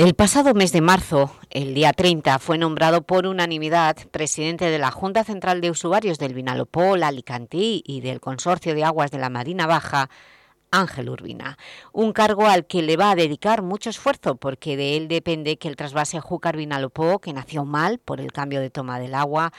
El pasado mes de marzo, el día 30, fue nombrado por unanimidad presidente de la Junta Central de Usuarios del Vinalopó, Alicantí y del Consorcio de Aguas de la Marina Baja, Ángel Urbina, un cargo al que le va a dedicar mucho esfuerzo porque de él depende que el trasvase Júcar-Vinalopó, que nació mal por el cambio de toma del agua,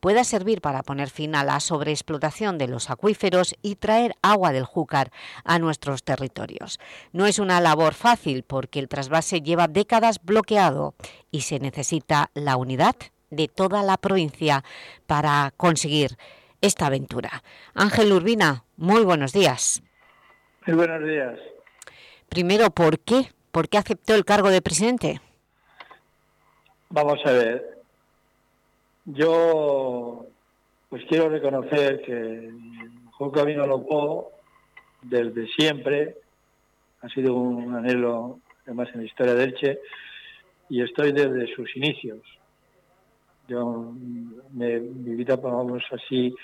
pueda servir para poner fin a la sobreexplotación de los acuíferos y traer agua del Júcar a nuestros territorios. No es una labor fácil porque el trasvase lleva décadas bloqueado y se necesita la unidad de toda la provincia para conseguir esta aventura. Ángel Urbina, muy buenos días. Muy buenos días. Primero, ¿por qué? ¿Por qué aceptó el cargo de presidente? Vamos a ver, yo pues quiero reconocer que Juan Camino Lopó desde siempre ha sido un anhelo además en la historia de Elche y estoy desde sus inicios. Yo me, mi vida, vamos así,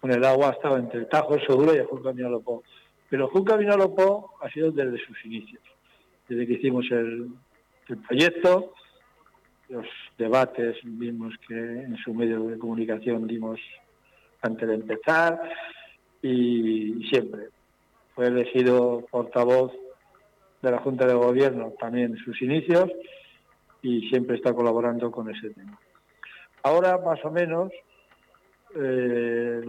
con el agua estaba entre el Tajo, el Soduro y el Juan Camino Lopó. Pero Juan Camino Lopó ha sido desde sus inicios, desde que hicimos el, el proyecto, los debates mismos que en su medio de comunicación dimos antes de empezar y siempre fue elegido portavoz de la Junta de Gobierno también en sus inicios y siempre está colaborando con ese tema. Ahora, más o menos, eh,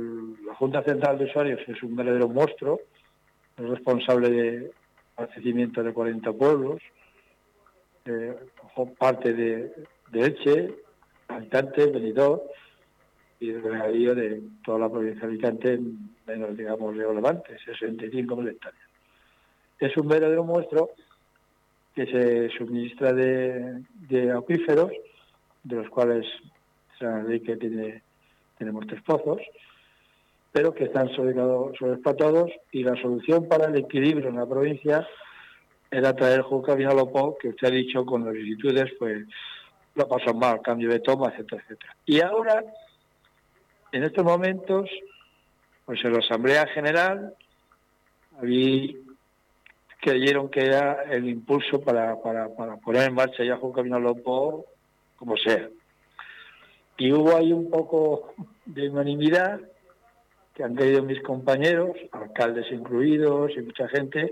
la Junta Central de Usuarios es un verdadero monstruo, es responsable de abastecimiento de 40 pueblos, eh, parte de, de Elche, Alicante, Benidorm y el regadío de toda la provincia de Alicante, menos, digamos, relevantes, 65 hectáreas. Es un verdadero muestro que se suministra de, de acuíferos, de los cuales se que tiene, tenemos tres pozos, pero que están sobreexplotados y la solución para el equilibrio en la provincia era traer Juca Vinalopó, que usted ha dicho con las vicisitudes, pues lo pasó mal, cambio de toma, etcétera, etcétera. Y ahora, en estos momentos, pues en la Asamblea General, creyeron que era el impulso para, para, para poner en marcha ya Juan Camino Lopó, como sea. Y hubo ahí un poco de unanimidad que han querido mis compañeros, alcaldes incluidos y mucha gente,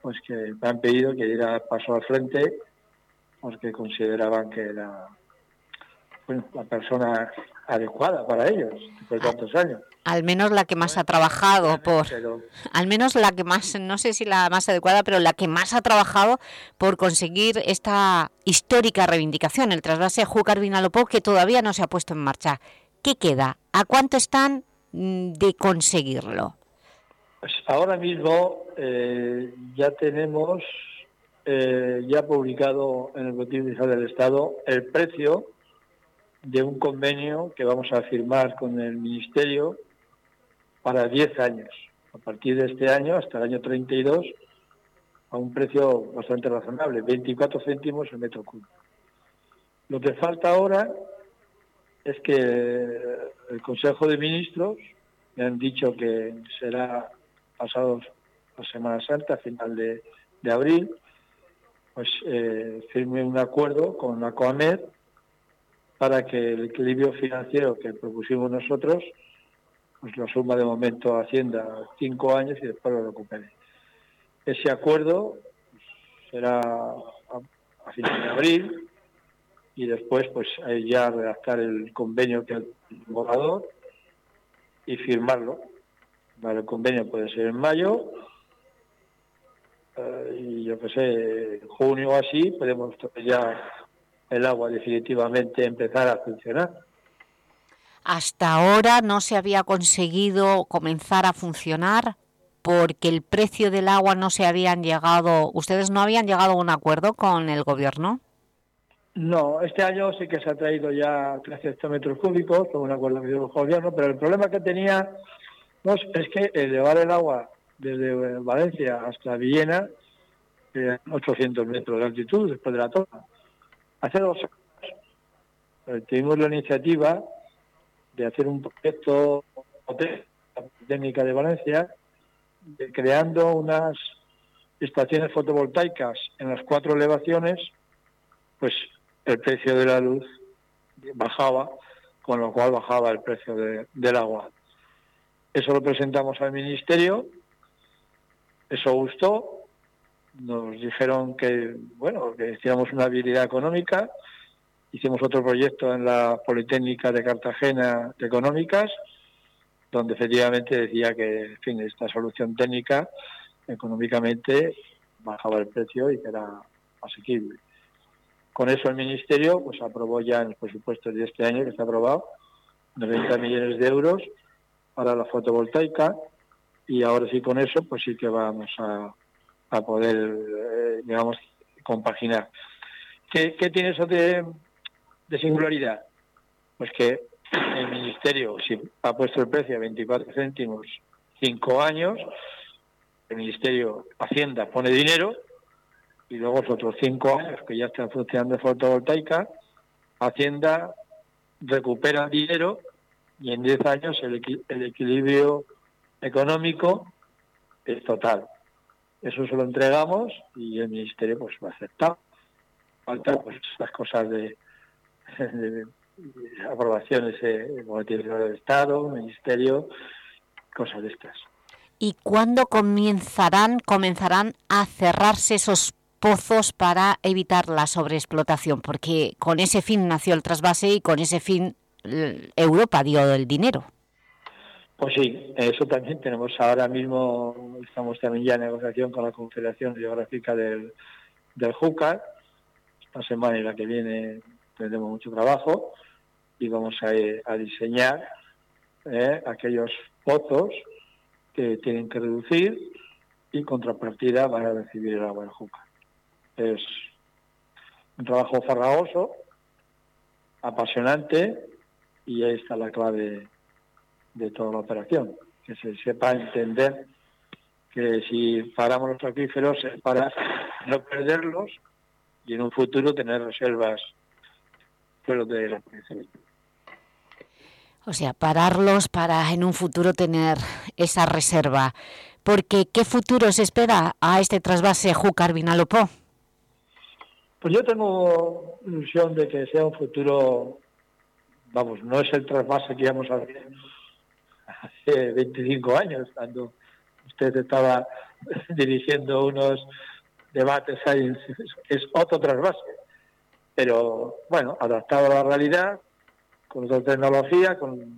pues que me han pedido que diera paso al frente porque consideraban que era la persona adecuada para ellos después de tantos años. Al menos la que más ha trabajado por... Al menos la que más, no sé si la más adecuada, pero la que más ha trabajado por conseguir esta histórica reivindicación, el trasvase Júcar Vinalopó, que todavía no se ha puesto en marcha. ¿Qué queda? ¿A cuánto están mm, de conseguirlo? Pues ahora mismo eh, ya tenemos eh, ya publicado en el Boletín Oficial del Estado el precio de un convenio que vamos a firmar con el Ministerio para 10 años. A partir de este año, hasta el año 32, a un precio bastante razonable, 24 céntimos el metro cúbico. Lo que falta ahora es que el Consejo de Ministros me han dicho que será pasado la Semana Santa, final de, de abril, pues eh, firme un acuerdo con la COAMED para que el equilibrio financiero que propusimos nosotros pues lo suma de momento Hacienda cinco años y después lo recupere. Ese acuerdo pues, será a, finales de abril y después pues ya redactar el convenio que el borrador y firmarlo. el convenio puede ser en mayo eh, y yo que sé, junio o así, podemos ya el agua definitivamente empezar a funcionar. Hasta ahora no se había conseguido comenzar a funcionar porque el precio del agua no se habían llegado, ¿ustedes no habían llegado a un acuerdo con el gobierno? No, este año sí que se ha traído ya 13 metros cúbicos con un acuerdo con el gobierno, pero el problema que tenía No, es que elevar el agua desde Valencia hasta Villena, eh, 800 metros de altitud después de la toma. Hace dos años eh, tuvimos la iniciativa de hacer un proyecto técnica de Valencia, creando unas estaciones fotovoltaicas en las cuatro elevaciones, pues el precio de la luz bajaba, con lo cual bajaba el precio del agua. Eso lo presentamos al Ministerio, eso gustó, nos dijeron que, bueno, que hiciéramos una habilidad económica, hicimos otro proyecto en la Politécnica de Cartagena de Económicas, donde efectivamente decía que, en fin, esta solución técnica económicamente bajaba el precio y que era asequible. Con eso el Ministerio pues aprobó ya en los presupuestos de este año, que está aprobado, 90 millones de euros para la fotovoltaica y ahora sí con eso pues sí que vamos a, poder, eh, digamos, compaginar. ¿Qué, tiene eso de, de singularidad? Pues que el Ministerio si ha puesto el precio a 24 céntimos cinco años, el Ministerio Hacienda pone dinero y luego los otros cinco años que ya está funcionando fotovoltaica, Hacienda recupera dinero y en 10 años el, el equilibrio económico es total. Eso se lo entregamos y el Ministerio pues va a aceptar. Faltan pues las cosas de, aprobaciones eh, del Estado, Ministerio, cosas de estas. ¿Y cuándo comenzarán, comenzarán a cerrarse esos pozos para evitar la sobreexplotación? Porque con ese fin nació el trasvase y con ese fin Europa dio el dinero. Pues sí, eso también tenemos ahora mismo, estamos también ya en negociación con la Confederación Geográfica del, del Júcar. Esta semana y la que viene tendremos mucho trabajo y vamos a, diseñar eh, aquellos pozos que tienen que reducir y contrapartida van a recibir el agua del Júcar. Es un trabajo farragoso, apasionante y ahí está la clave de toda la operación, que se sepa entender que si paramos los acuíferos es para no perderlos y en un futuro tener reservas fuera de la o sea, pararlos para en un futuro tener esa reserva. Porque, ¿qué futuro se espera a este trasvase Júcar-Vinalopó? Pues yo tengo ilusión de que sea un futuro, vamos, no es el trasvase que íbamos a hacer hace 25 años, cuando usted estaba dirigiendo unos debates es otro trasvase. Pero bueno, adaptado a la realidad, con otra tecnología, con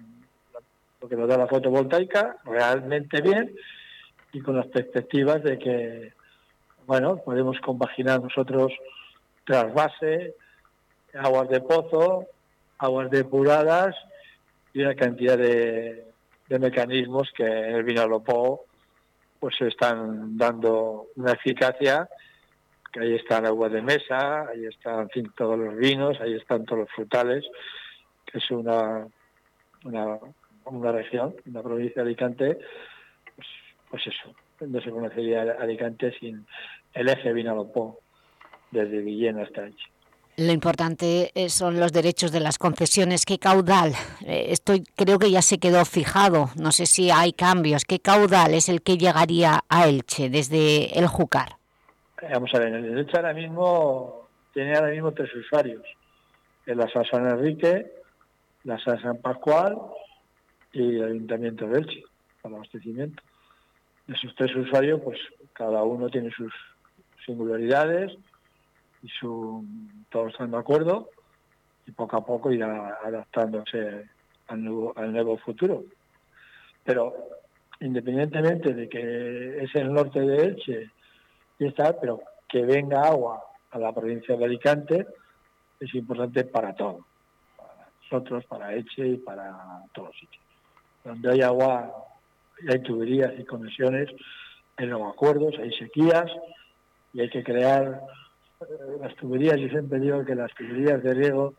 lo que nos da la fotovoltaica, realmente bien, y con las perspectivas de que, bueno, podemos compaginar nosotros trasvase, aguas de pozo, aguas depuradas y una cantidad de, mecanismos que en el Vinalopó pues están dando una eficacia que ahí están aguas de mesa, ahí están todos los vinos, ahí están todos los frutales, que es una, una, una región, una provincia de Alicante, pues, pues eso, no se conocería Alicante sin el eje Vinalopó, desde Villena hasta allí. Lo importante eh, son los derechos de las concesiones. ¿Qué caudal? Eh, estoy, creo que ya se quedó fijado. No sé si hay cambios. ¿Qué caudal es el que llegaría a Elche desde el Júcar? Vamos a ver, el Elche ahora mismo tiene ahora mismo tres usuarios. La San Enrique, la San Pascual y el Ayuntamiento de Elche para abastecimiento. Esos tres usuarios, pues cada uno tiene sus singularidades y su, todos están de acuerdo y poco a poco irá adaptándose al nuevo, al nuevo futuro. Pero independientemente de que es el norte de Elche y está, pero que venga agua a la provincia de Alicante es importante para todos nosotros, para Eche y para todos sitios. Donde hay agua, hay tuberías y conexiones, hay los acuerdos, hay sequías y hay que crear las tuberías. Yo siempre digo que las tuberías de riego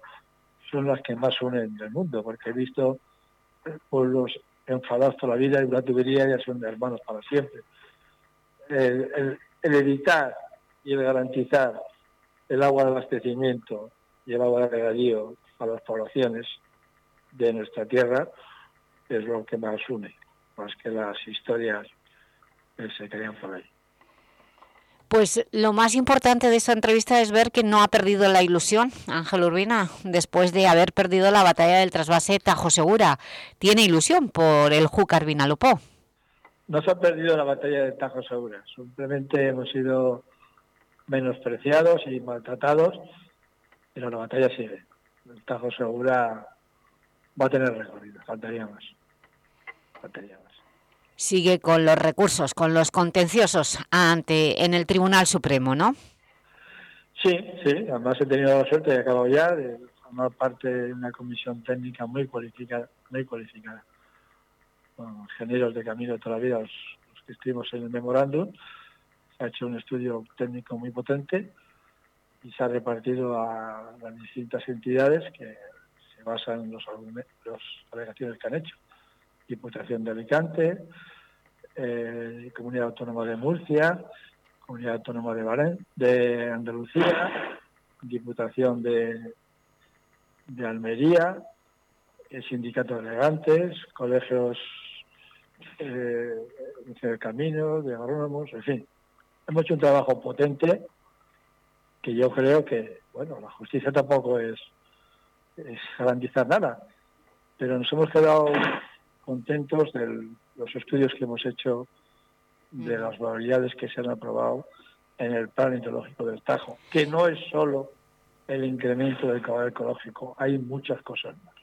son las que más unen del mundo, porque he visto pueblos enfadados toda la vida y una tubería ya son hermanos para siempre. El, el, evitar y el garantizar el agua de abastecimiento y el agua de regadío a las poblaciones de nuestra tierra es lo que más une, más que las historias que se crean por ahí. Pues lo más importante de esta entrevista es ver que no ha perdido la ilusión, Ángel Urbina, después de haber perdido la batalla del trasvase Tajo Segura. ¿Tiene ilusión por el Júcar Vinalopó? No se ha perdido la batalla de Tajo Segura, simplemente hemos sido menospreciados y maltratados, pero la batalla sigue. El Tajo Segura va a tener recorrido, faltaría más. Faltaría más sigue con los recursos, con los contenciosos ante en el Tribunal Supremo, ¿no? Sí, sí, además he tenido la suerte, de acabado ya, de formar parte de una comisión técnica muy cualificada, muy cualificada, con ingenieros de camino de toda la vida, los, que estuvimos en el memorándum, se ha hecho un estudio técnico muy potente y se ha repartido a las distintas entidades que se basan en los, los alegaciones que han hecho. Diputación de Alicante, eh, Comunidad Autónoma de Murcia, Comunidad Autónoma de, de Andalucía, Diputación de, de Almería, el Sindicato de Elegantes, colegios eh, de Camino, de agrónomos, en fin. Hemos hecho un trabajo potente que yo creo que, bueno, la justicia tampoco es, es garantizar nada, pero nos hemos quedado contentos de los estudios que hemos hecho de las probabilidades que se han aprobado en el plan hidrológico del Tajo, que no es solo el incremento del caudal ecológico, hay muchas cosas más.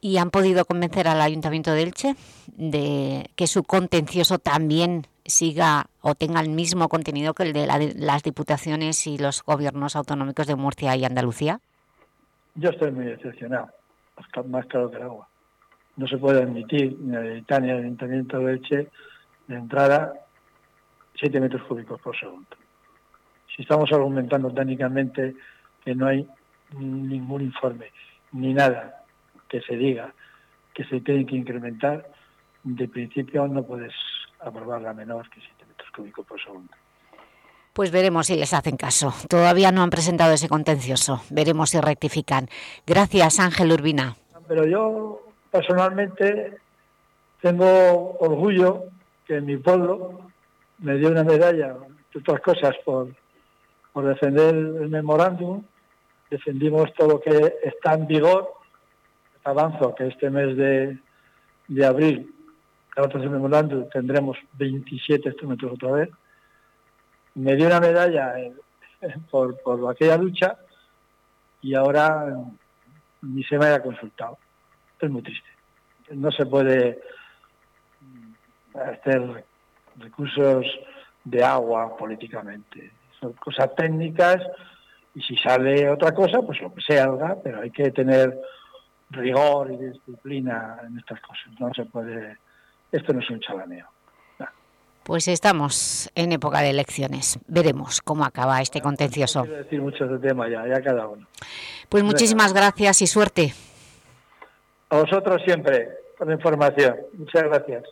¿Y han podido convencer al Ayuntamiento de Elche de que su contencioso también siga o tenga el mismo contenido que el de las diputaciones y los gobiernos autonómicos de Murcia y Andalucía? Yo estoy muy decepcionado, más claro que el agua no se puede admitir ni a Italia ni al Ayuntamiento de Elche de entrada 7 metros cúbicos por segundo. Si estamos argumentando técnicamente que no hay ningún informe ni nada que se diga que se tiene que incrementar, de principio no puedes aprobar la menor que 7 metros cúbicos por segundo. Pues veremos si les hacen caso. Todavía no han presentado ese contencioso. Veremos si rectifican. Gracias, Ángel Urbina. Pero yo personalmente tengo orgullo que mi pueblo me dio una medalla, de otras cosas, por, por defender el memorándum. Defendimos todo lo que está en vigor. Avanzo que este mes de, de abril, gracias al memorándum, tendremos 27 instrumentos otra vez. Me dio una medalla por, por aquella lucha y ahora ni se me haya consultado es muy triste. No se puede hacer recursos de agua políticamente. Son cosas técnicas y si sale otra cosa, pues lo que sea, pero hay que tener rigor y disciplina en estas cosas. No se puede... Esto no es un chalaneo. Pues estamos en época de elecciones. Veremos cómo acaba este contencioso. quiero decir mucho de tema ya, ya cada uno. Pues muchísimas gracias y suerte. A vosotros siempre, por la información. Muchas gracias.